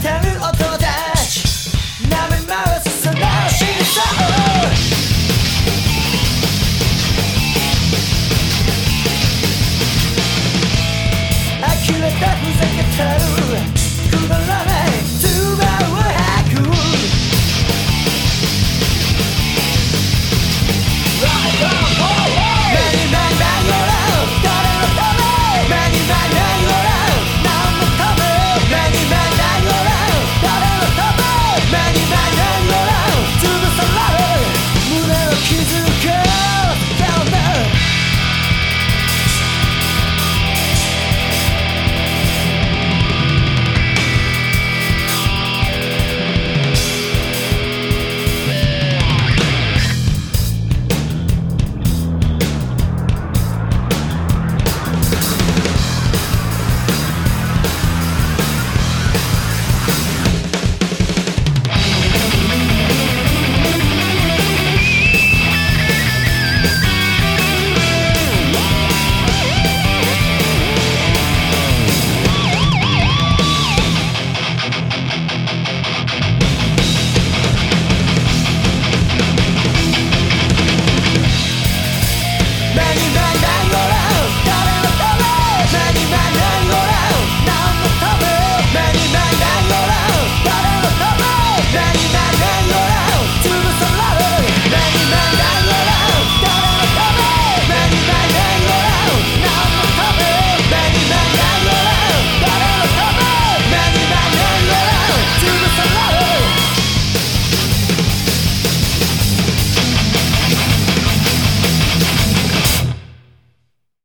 てる音 많이